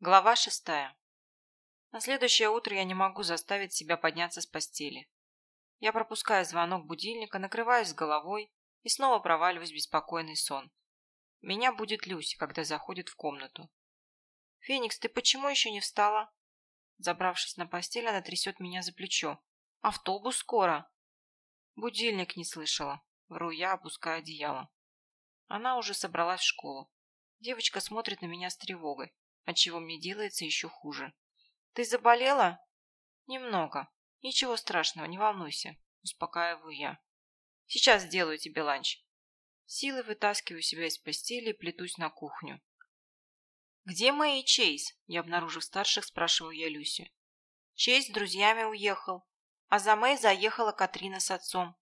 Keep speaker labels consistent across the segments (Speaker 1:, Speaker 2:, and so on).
Speaker 1: Глава шестая. На следующее утро я не могу заставить себя подняться с постели. Я пропускаю звонок будильника, накрываюсь головой и снова проваливаюсь в беспокойный сон. Меня будет Люси, когда заходит в комнату. «Феникс, ты почему еще не встала?» Забравшись на постель, она трясет меня за плечо. «Автобус скоро!» Будильник не слышала. Вру я, опуская одеяло. Она уже собралась в школу. Девочка смотрит на меня с тревогой, отчего мне делается еще хуже. «Ты заболела?» «Немного. Ничего страшного, не волнуйся», – успокаиваю я. «Сейчас сделаю тебе ланч». Силой вытаскиваю себя из постели и плетусь на кухню. «Где Мэй и Чейз?» – я обнаружив старших, спрашиваю я Люсю. Чейз с друзьями уехал, а за Мэй заехала Катрина с отцом.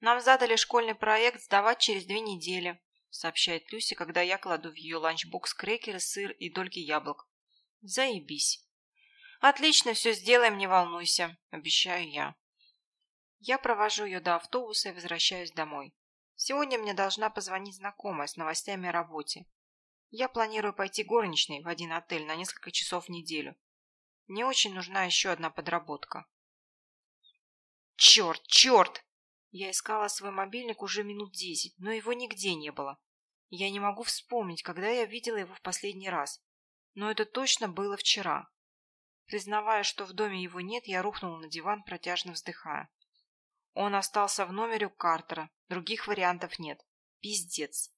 Speaker 1: Нам задали школьный проект сдавать через две недели сообщает Люси, когда я кладу в ее ланчбокс крекеры, сыр и дольки яблок. Заебись. Отлично, все сделаем, не волнуйся, обещаю я. Я провожу ее до автобуса и возвращаюсь домой. Сегодня мне должна позвонить знакомая с новостями о работе. Я планирую пойти горничной в один отель на несколько часов в неделю. Мне очень нужна еще одна подработка. Черт, черт! Я искала свой мобильник уже минут десять, но его нигде не было. Я не могу вспомнить, когда я видела его в последний раз. Но это точно было вчера. Признавая, что в доме его нет, я рухнула на диван, протяжно вздыхая. Он остался в номере у Картера. Других вариантов нет. Пиздец.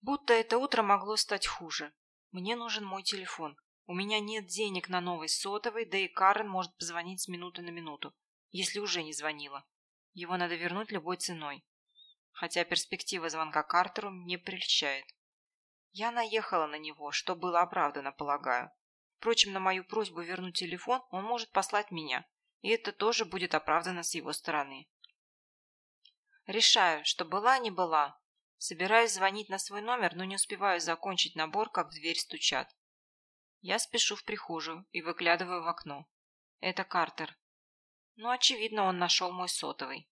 Speaker 1: Будто это утро могло стать хуже. Мне нужен мой телефон. У меня нет денег на новый сотовый, да и Карен может позвонить с минуты на минуту, если уже не звонила. Его надо вернуть любой ценой. Хотя перспектива звонка Картеру мне прельщает. Я наехала на него, что было оправдано, полагаю. Впрочем, на мою просьбу вернуть телефон он может послать меня, и это тоже будет оправдано с его стороны. Решаю, что была не была. Собираюсь звонить на свой номер, но не успеваю закончить набор, как в дверь стучат. Я спешу в прихожую и выглядываю в окно. Это Картер. Ну, очевидно, он нашел мой сотовый.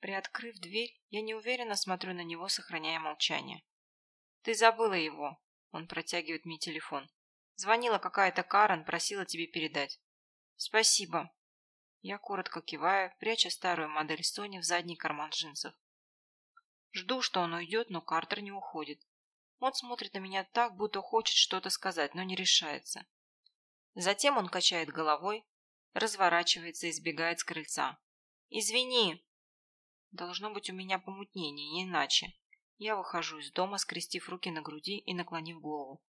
Speaker 1: Приоткрыв дверь, я неуверенно смотрю на него, сохраняя молчание. «Ты забыла его!» Он протягивает мне телефон. «Звонила какая-то Карен, просила тебе передать». «Спасибо». Я коротко киваю, пряча старую модель Сони в задний карман джинсов. Жду, что он уйдет, но Картер не уходит. Он смотрит на меня так, будто хочет что-то сказать, но не решается. Затем он качает головой, разворачивается и сбегает с крыльца. «Извини!» Должно быть у меня помутнение, не иначе. Я выхожу из дома, скрестив руки на груди и наклонив голову.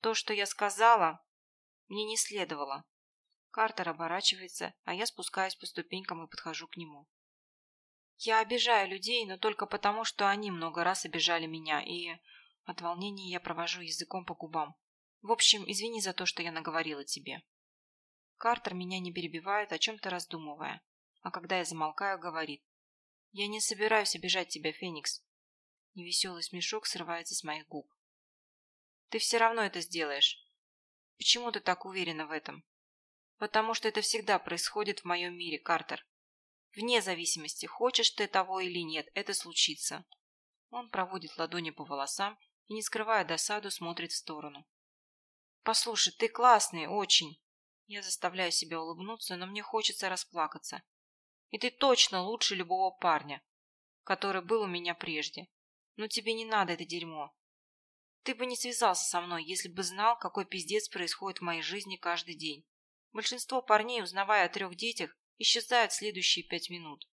Speaker 1: То, что я сказала, мне не следовало. Картер оборачивается, а я спускаюсь по ступенькам и подхожу к нему. Я обижаю людей, но только потому, что они много раз обижали меня, и от волнения я провожу языком по губам. В общем, извини за то, что я наговорила тебе. Картер меня не перебивает, о чем-то раздумывая. А когда я замолкаю, говорит. Я не собираюсь обижать тебя, Феникс. Невеселый смешок срывается с моих губ. Ты все равно это сделаешь. Почему ты так уверена в этом? Потому что это всегда происходит в моем мире, Картер. Вне зависимости, хочешь ты того или нет, это случится. Он проводит ладони по волосам и, не скрывая досаду, смотрит в сторону. «Послушай, ты классный, очень. Я заставляю себя улыбнуться, но мне хочется расплакаться. И ты точно лучше любого парня, который был у меня прежде. Но тебе не надо это дерьмо. Ты бы не связался со мной, если бы знал, какой пиздец происходит в моей жизни каждый день. Большинство парней, узнавая о трех детях, исчезают в следующие пять минут.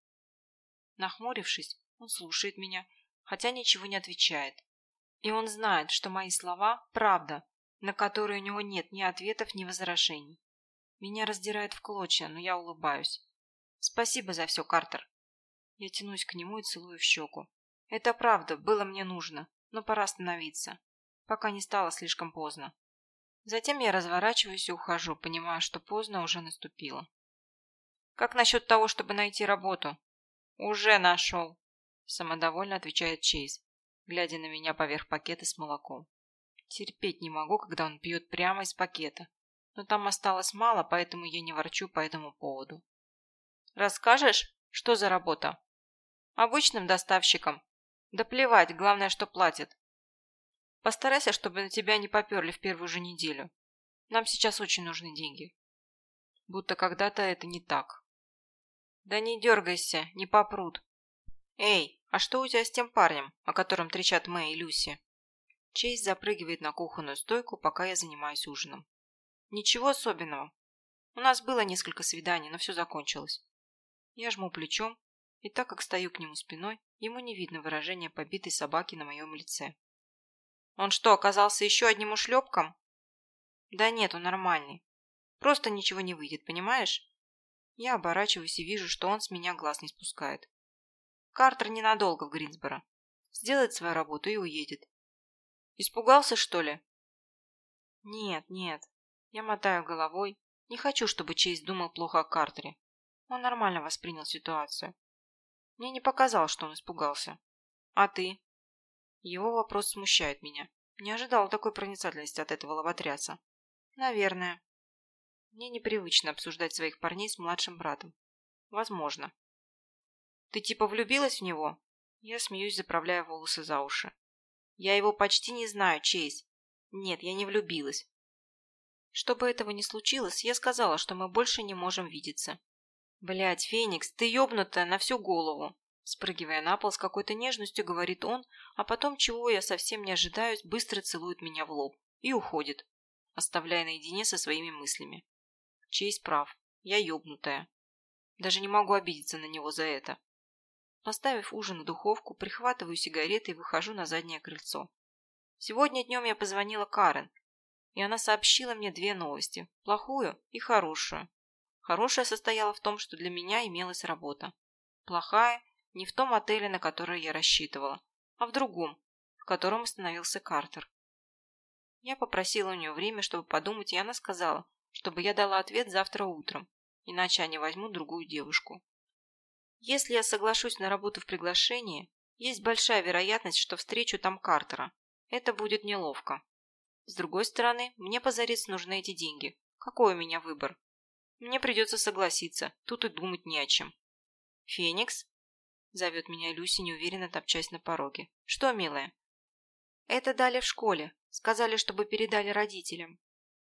Speaker 1: Нахмурившись, он слушает меня, хотя ничего не отвечает. И он знает, что мои слова – правда, на которые у него нет ни ответов, ни возражений. Меня раздирает в клочья, но я улыбаюсь. Спасибо за все, Картер. Я тянусь к нему и целую в щеку. Это правда, было мне нужно, но пора остановиться, пока не стало слишком поздно. Затем я разворачиваюсь и ухожу, понимая, что поздно уже наступило. «Как насчет того, чтобы найти работу?» «Уже нашел», – самодовольно отвечает Чейз, глядя на меня поверх пакета с молоком. Терпеть не могу, когда он пьет прямо из пакета но там осталось мало, поэтому я не ворчу по этому поводу. Расскажешь, что за работа? Обычным доставщиком. Да плевать, главное, что платят. Постарайся, чтобы на тебя не поперли в первую же неделю. Нам сейчас очень нужны деньги. Будто когда-то это не так. Да не дергайся, не попрут. Эй, а что у тебя с тем парнем, о котором трещат Мэй и Люси? Чейз запрыгивает на кухонную стойку, пока я занимаюсь ужином. Ничего особенного. У нас было несколько свиданий, но все закончилось. Я жму плечом, и так как стою к нему спиной, ему не видно выражения побитой собаки на моем лице. Он что, оказался еще одним ушлепком? Да нет, он нормальный. Просто ничего не выйдет, понимаешь? Я оборачиваюсь и вижу, что он с меня глаз не спускает. Картер ненадолго в Гринсборо. Сделает свою работу и уедет. Испугался, что ли? Нет, нет. Я мотаю головой. Не хочу, чтобы Чейз думал плохо о Картере. Он нормально воспринял ситуацию. Мне не показалось, что он испугался. А ты? Его вопрос смущает меня. Не ожидал такой проницательности от этого лоботряса. Наверное. Мне непривычно обсуждать своих парней с младшим братом. Возможно. Ты типа влюбилась в него? Я смеюсь, заправляя волосы за уши. Я его почти не знаю, Чейз. Нет, я не влюбилась. Чтобы этого не случилось, я сказала, что мы больше не можем видеться. Блять, Феникс, ты ёбнутая на всю голову. Спрыгивая на пол с какой-то нежностью, говорит он, а потом, чего я совсем не ожидаю, быстро целует меня в лоб и уходит, оставляя наедине со своими мыслями. Чейз прав, я ёбнутая. Даже не могу обидеться на него за это. Поставив ужин в духовку, прихватываю сигареты и выхожу на заднее крыльцо. Сегодня днем я позвонила Карен, и она сообщила мне две новости – плохую и хорошую. Хорошая состояла в том, что для меня имелась работа. Плохая – не в том отеле, на который я рассчитывала, а в другом, в котором остановился Картер. Я попросила у нее время, чтобы подумать, и она сказала, чтобы я дала ответ завтра утром, иначе они возьмут другую девушку. Если я соглашусь на работу в приглашении, есть большая вероятность, что встречу там Картера. Это будет неловко. С другой стороны, мне позарез нужны эти деньги. Какой у меня выбор? Мне придется согласиться, тут и думать не о чем. «Феникс?» – зовет меня Люси, неуверенно топчась на пороге. «Что, милая?» «Это дали в школе. Сказали, чтобы передали родителям».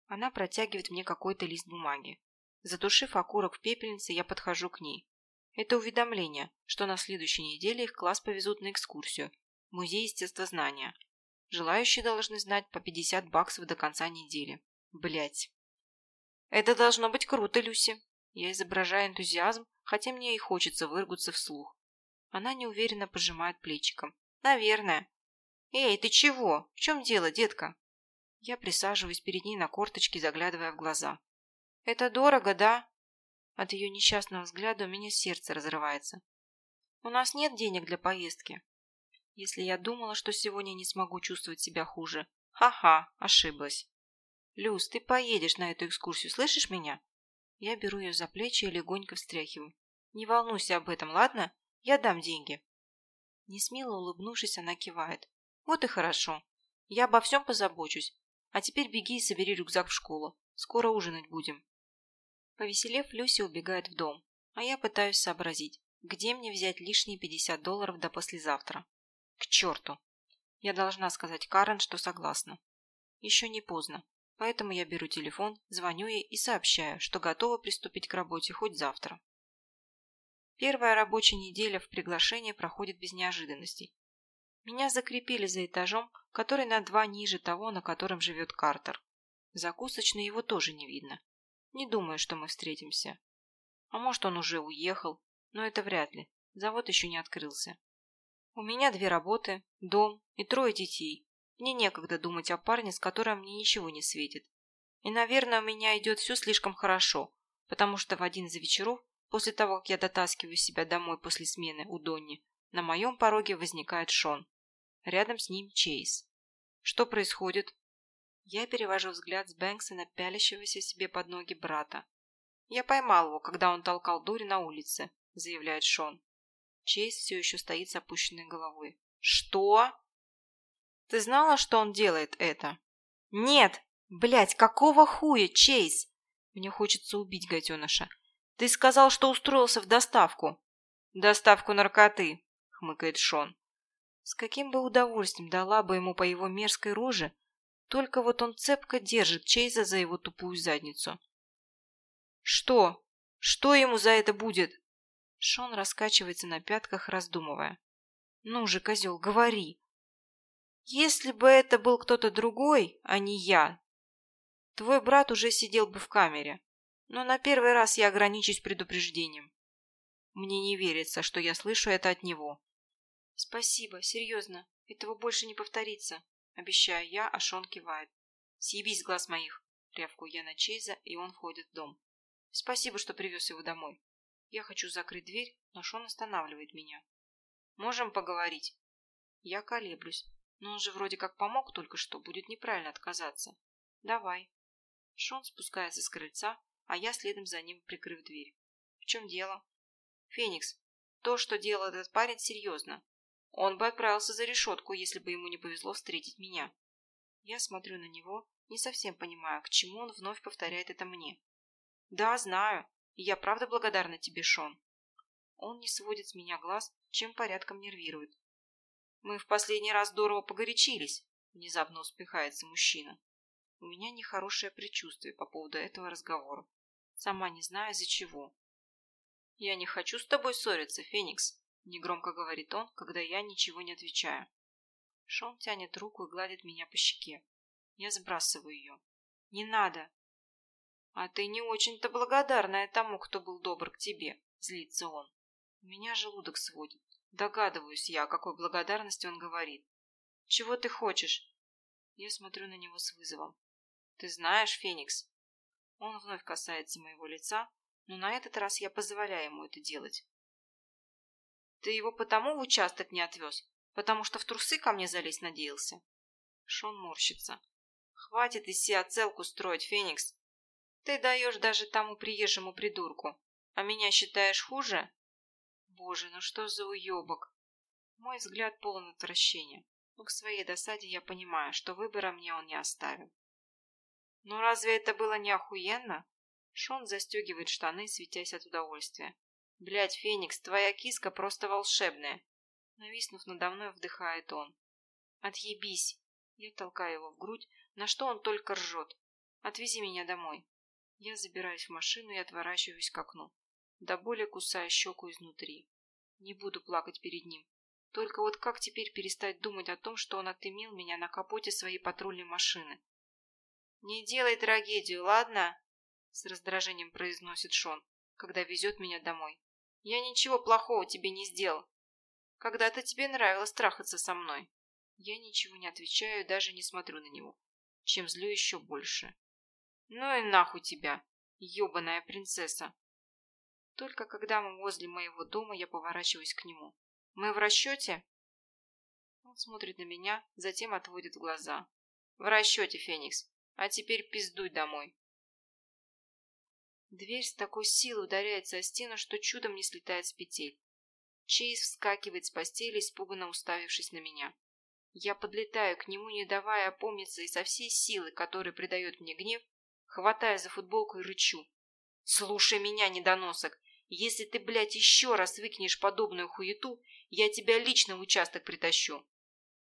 Speaker 1: Она протягивает мне какой-то лист бумаги. Затушив окурок в пепельнице, я подхожу к ней. Это уведомление, что на следующей неделе их класс повезут на экскурсию Музей естествознания. Желающие должны знать по 50 баксов до конца недели. Блять. Это должно быть круто, Люси. Я изображаю энтузиазм, хотя мне и хочется выругаться вслух. Она неуверенно пожимает плечиком. Наверное. Эй, ты чего? В чем дело, детка? Я присаживаюсь перед ней на корточке, заглядывая в глаза. Это дорого, да? От ее несчастного взгляда у меня сердце разрывается. У нас нет денег для поездки. Если я думала, что сегодня не смогу чувствовать себя хуже. Ха-ха, ошиблась. Люс, ты поедешь на эту экскурсию, слышишь меня? Я беру ее за плечи и легонько встряхиваю. Не волнуйся об этом, ладно? Я дам деньги. Несмело улыбнувшись, она кивает. Вот и хорошо. Я обо всем позабочусь. А теперь беги и собери рюкзак в школу. Скоро ужинать будем. Повеселев, Люся убегает в дом, а я пытаюсь сообразить, где мне взять лишние 50 долларов до послезавтра. К черту! Я должна сказать Карен, что согласна. Еще не поздно, поэтому я беру телефон, звоню ей и сообщаю, что готова приступить к работе хоть завтра. Первая рабочая неделя в приглашении проходит без неожиданностей. Меня закрепили за этажом, который на два ниже того, на котором живет Картер. Закусочной его тоже не видно. Не думаю, что мы встретимся. А может, он уже уехал, но это вряд ли. Завод еще не открылся. У меня две работы, дом и трое детей. Мне некогда думать о парне, с которым мне ничего не светит. И, наверное, у меня идет все слишком хорошо, потому что в один из вечеров, после того, как я дотаскиваю себя домой после смены у Донни, на моем пороге возникает Шон. Рядом с ним Чейз. Что происходит? Я перевожу взгляд с Бэнкса на пялящегося себе под ноги брата. «Я поймал его, когда он толкал дури на улице», — заявляет Шон. Чейз все еще стоит с опущенной головой. «Что?» «Ты знала, что он делает это?» «Нет! Блядь, какого хуя, Чейз?» Мне хочется убить гаденыша. «Ты сказал, что устроился в доставку». «Доставку наркоты», — хмыкает Шон. С каким бы удовольствием дала бы ему по его мерзкой роже Только вот он цепко держит Чейза за его тупую задницу. «Что? Что ему за это будет?» Шон раскачивается на пятках, раздумывая. «Ну же, козел, говори!» «Если бы это был кто-то другой, а не я, твой брат уже сидел бы в камере. Но на первый раз я ограничусь предупреждением. Мне не верится, что я слышу это от него. Спасибо, серьезно. Этого больше не повторится. Обещаю я, а Шон кивает. Съебись глаз моих. Рявкую я на Чейза, и он входит в дом. Спасибо, что привез его домой. Я хочу закрыть дверь, но Шон останавливает меня. Можем поговорить? Я колеблюсь. Но он же вроде как помог только что, будет неправильно отказаться. Давай. Шон спускается с крыльца, а я следом за ним, прикрыв дверь. В чем дело? Феникс, то, что делал этот парень, серьезно. Он бы отправился за решетку, если бы ему не повезло встретить меня. Я смотрю на него, не совсем понимая, к чему он вновь повторяет это мне. Да, знаю, я правда благодарна тебе, Шон. Он не сводит с меня глаз, чем порядком нервирует. Мы в последний раз здорово погорячились, внезапно успехается мужчина. У меня нехорошее предчувствие по поводу этого разговора. Сама не знаю, из-за чего. «Я не хочу с тобой ссориться, Феникс», — негромко говорит он, когда я ничего не отвечаю. Шон тянет руку и гладит меня по щеке. Я сбрасываю ее. «Не надо!» «А ты не очень-то благодарная тому, кто был добр к тебе», — злится он. У меня желудок сводит. Догадываюсь я, о какой благодарности он говорит. «Чего ты хочешь?» Я смотрю на него с вызовом. «Ты знаешь, Феникс?» Он вновь касается моего лица, но на этот раз я позволяю ему это делать. Ты его потому в участок не отвез, потому что в трусы ко мне залезть надеялся. Шон морщится. Хватит из себя целку строить, Феникс. Ты даешь даже тому приезжему придурку, а меня считаешь хуже? Боже, ну что за уебок? Мой взгляд полон отвращения, но к своей досаде я понимаю, что выбора мне он не оставил. Ну разве это было не охуенно? Шон застегивает штаны, светясь от удовольствия. Блядь, Феникс, твоя киска просто волшебная. Нависнув надо мной, вдыхает он. Отъебись. Я толкаю его в грудь, на что он только ржет. Отвези меня домой. Я забираюсь в машину и отворачиваюсь к окну. До боли кусая щеку изнутри. Не буду плакать перед ним. Только вот как теперь перестать думать о том, что он отымел меня на капоте своей патрульной машины? «Не делай трагедию, ладно?» с раздражением произносит Шон, когда везет меня домой. Я ничего плохого тебе не сделал. Когда-то тебе нравилось трахаться со мной. Я ничего не отвечаю, даже не смотрю на него, чем злю еще больше. Ну и нахуй тебя, ебаная принцесса. Только когда мы возле моего дома, я поворачиваюсь к нему. Мы в расчете? Он смотрит на меня, затем отводит глаза. В расчете, Феникс. А теперь пиздуй домой. Дверь с такой силой ударяется о стену, что чудом не слетает с петель. Чейз вскакивает с постели, испуганно уставившись на меня. Я подлетаю к нему, не давая опомниться, и со всей силы, которой придает мне гнев, хватаю за футболку и рычу. «Слушай меня, недоносок! Если ты, блядь, еще раз выкинешь подобную хуету, я тебя лично в участок притащу!»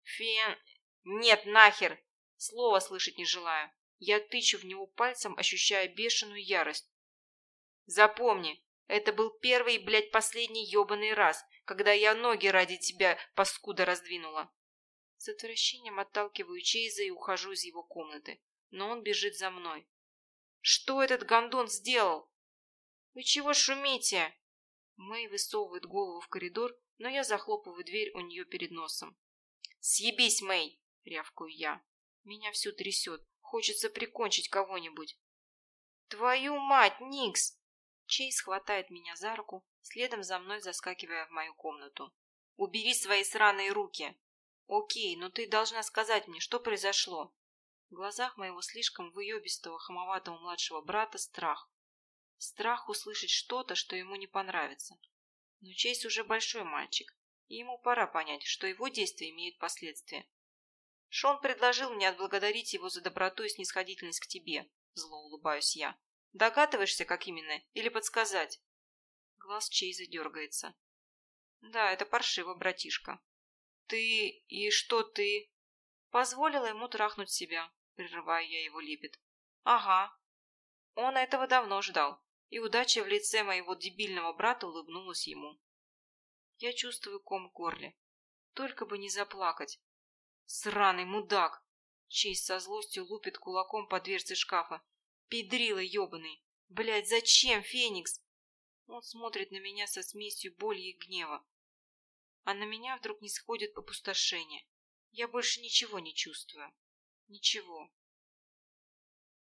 Speaker 1: «Фен... Нет, нахер!» Слова слышать не желаю. Я тычу в него пальцем, ощущая бешеную ярость. Запомни, это был первый и, блядь, последний ебаный раз, когда я ноги ради тебя, паскуда, раздвинула. С отвращением отталкиваю Чейза и ухожу из его комнаты, но он бежит за мной. Что этот гондон сделал? Вы чего шумите? Мэй высовывает голову в коридор, но я захлопываю дверь у нее перед носом. «Съебись, Мэй!» — рявкаю я. Меня все трясет. Хочется прикончить кого-нибудь. «Твою мать, Никс!» Чейз хватает меня за руку, следом за мной заскакивая в мою комнату. «Убери свои сраные руки!» «Окей, но ты должна сказать мне, что произошло?» В глазах моего слишком выебистого, хамоватого младшего брата страх. Страх услышать что-то, что ему не понравится. Но Чейз уже большой мальчик, и ему пора понять, что его действия имеют последствия. Шон предложил мне отблагодарить его за доброту и снисходительность к тебе, зло улыбаюсь я. Догадываешься, как именно, или подсказать?» Глаз Чейза дергается. «Да, это паршиво, братишка. Ты... и что ты...» Позволила ему трахнуть себя. Прерываю я его лепет. Ага. Он этого давно ждал, и удача в лице моего дебильного брата улыбнулась ему. Я чувствую ком в горле. Только бы не заплакать. Сраный мудак! Честь со злостью лупит кулаком по дверце шкафа. Педрила ебаный! Блядь, зачем, Феникс? Он смотрит на меня со смесью боли и гнева. А на меня вдруг не сходит опустошение. Я больше ничего не чувствую. Ничего.